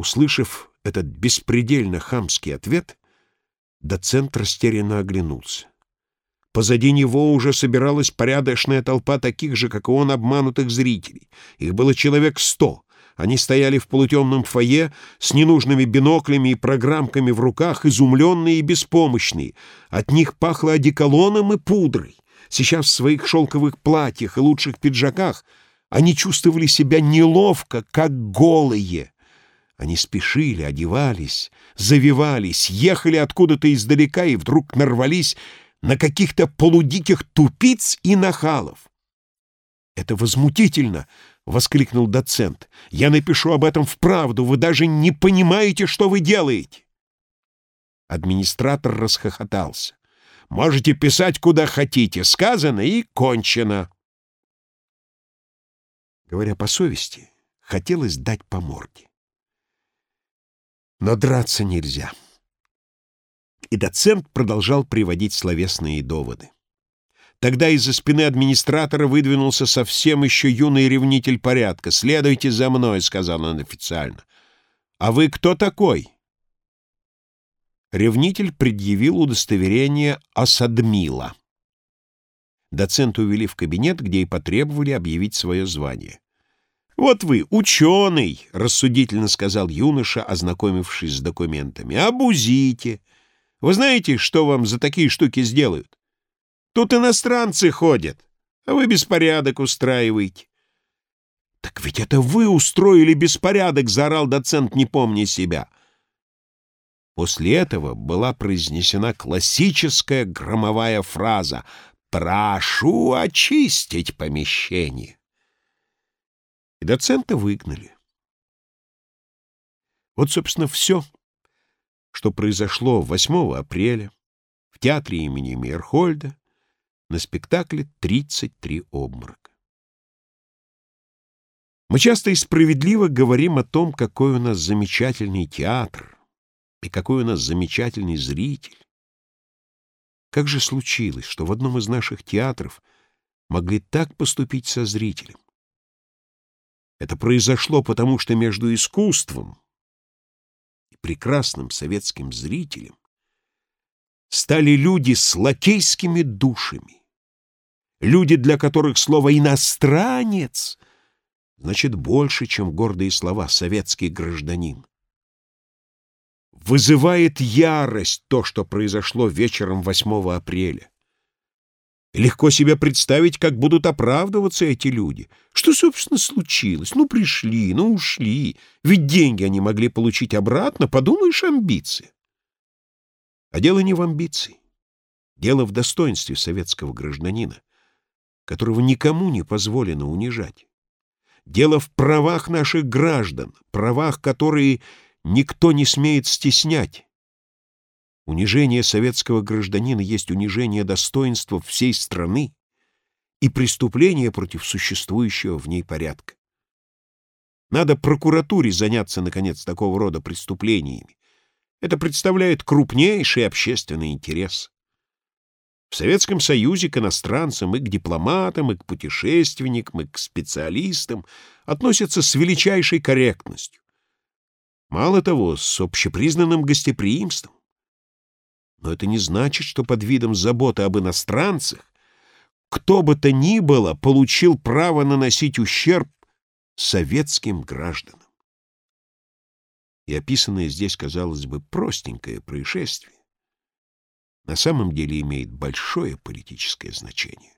Услышав этот беспредельно хамский ответ, доцент растерянно оглянулся. Позади него уже собиралась порядочная толпа таких же, как и он, обманутых зрителей. Их было человек сто. Они стояли в полутемном фойе с ненужными биноклями и программками в руках, изумленные и беспомощные. От них пахло одеколоном и пудрой. Сейчас в своих шелковых платьях и лучших пиджаках они чувствовали себя неловко, как голые. Они спешили, одевались, завивались, ехали откуда-то издалека и вдруг нарвались на каких-то полудиких тупиц и нахалов. «Это возмутительно!» — воскликнул доцент. «Я напишу об этом вправду. Вы даже не понимаете, что вы делаете!» Администратор расхохотался. «Можете писать, куда хотите. Сказано и кончено!» Говоря по совести, хотелось дать по морде. Но драться нельзя и доцент продолжал приводить словесные доводы. Тогда из-за спины администратора выдвинулся совсем еще юный ревнитель порядка. «Следуйте за мной», — сказал он официально. «А вы кто такой?» Ревнитель предъявил удостоверение Асадмила. Доцент увели в кабинет, где и потребовали объявить свое звание. «Вот вы, ученый», — рассудительно сказал юноша, ознакомившись с документами. «Обузите». Вы знаете, что вам за такие штуки сделают? Тут иностранцы ходят, а вы беспорядок устраиваете. — Так ведь это вы устроили беспорядок, — заорал доцент, не помня себя. После этого была произнесена классическая громовая фраза «Прошу очистить помещение». И доцента выгнали. Вот, собственно, все что произошло 8 апреля в театре имени Мейерхольда на спектакле «33 обморока». Мы часто и справедливо говорим о том, какой у нас замечательный театр и какой у нас замечательный зритель. Как же случилось, что в одном из наших театров могли так поступить со зрителем? Это произошло потому, что между искусством, прекрасным советским зрителем стали люди с лакейскими душами. Люди, для которых слово «иностранец» значит больше, чем гордые слова «советский гражданин». Вызывает ярость то, что произошло вечером 8 апреля. Легко себе представить, как будут оправдываться эти люди. Что, собственно, случилось? Ну, пришли, ну, ушли. Ведь деньги они могли получить обратно, подумаешь, амбиции. А дело не в амбиции. Дело в достоинстве советского гражданина, которого никому не позволено унижать. Дело в правах наших граждан, правах, которые никто не смеет стеснять. Унижение советского гражданина есть унижение достоинства всей страны и преступление против существующего в ней порядка. Надо прокуратуре заняться, наконец, такого рода преступлениями. Это представляет крупнейший общественный интерес. В Советском Союзе к иностранцам и к дипломатам, и к путешественникам, и к специалистам относятся с величайшей корректностью. Мало того, с общепризнанным гостеприимством. Но это не значит, что под видом заботы об иностранцах кто бы то ни было получил право наносить ущерб советским гражданам. И описанное здесь, казалось бы, простенькое происшествие на самом деле имеет большое политическое значение.